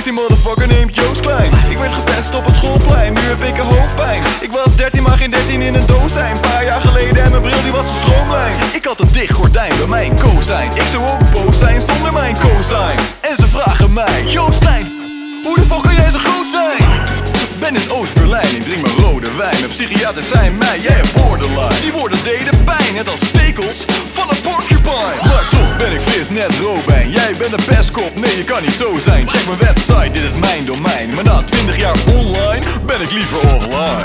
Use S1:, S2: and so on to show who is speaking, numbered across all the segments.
S1: Deze motherfucker neemt Joost Klein. Ik werd gepest op het schoolplein, nu heb ik een hoofdpijn. Ik was 13 maar geen 13 in een doos zijn Een paar jaar geleden en mijn bril die was stroomlijn. Ik had een dicht gordijn bij mijn kozijn Ik zou ook boos zijn zonder mijn kozijn En ze vragen mij, Joost Klein, hoe de fuck kan jij zo groot zijn? Ben in Oost-Berlijn, ik drink mijn rode wijn. Mijn psychiaters zijn mij, jij hebt borderline. Die woorden deden pijn, net als stekels van een porcupine ben ik fris, net Robijn. Jij bent een pestkop, nee je kan niet zo zijn. Check mijn website, dit is mijn domein. Maar na 20 jaar online, ben ik liever offline.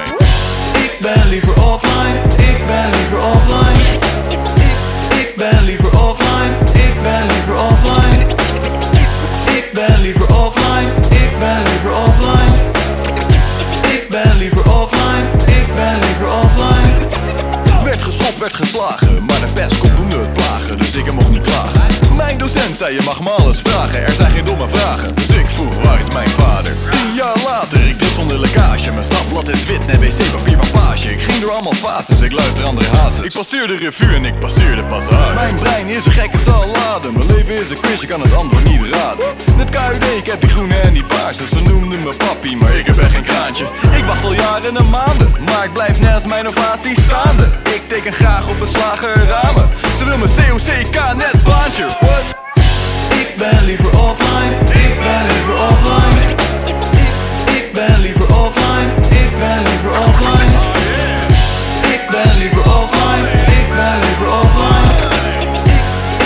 S1: Ik ben liever offline, ik ben liever offline Geschopt, werd geslagen Maar de pestkop noemde het plagen, dus ik mocht niet klagen. Mijn docent zei je mag me alles vragen Er zijn geen domme vragen, dus ik vroeg waar is mijn vader? Tien jaar later, ik drip zonder lekkage Mijn stapblad is wit, net wc-papier van page. Ik ging door allemaal fases, ik luister andere hazes Ik passeer de revue en ik passeer de passage Mijn brein is een gekke salade Mijn leven is een quiz, je kan het antwoord niet raden. Net KUD, ik heb die groene en die paarse Ze noemden me papi, maar ik heb echt geen kraantje. Ik wacht al jaren en maanden Maar ik blijf als mijn ovatie staande Ik teken graag op beslagen ramen. Ze wil mijn COCK net baantje? Ik ben liever offline, ik ben liever offline. Ik, ben liever offline, ik ben liever offline. Ik ben liever offline, ik ben liever offline.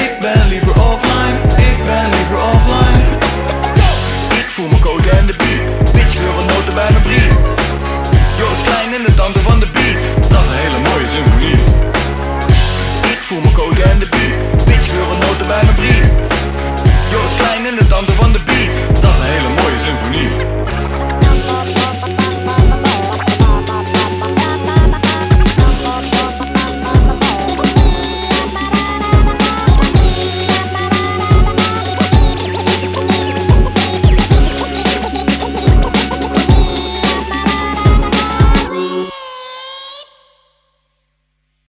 S1: Ik, ben liever offline, ik ben liever offline. Ik voel mijn code en de beat. Bitch, ik wil wat noten bij mijn brie Joost Klein in de tanden voel mijn code en de beat. Bitch, ik wil noten bij mijn brie Joost Klein in de tanden van de beat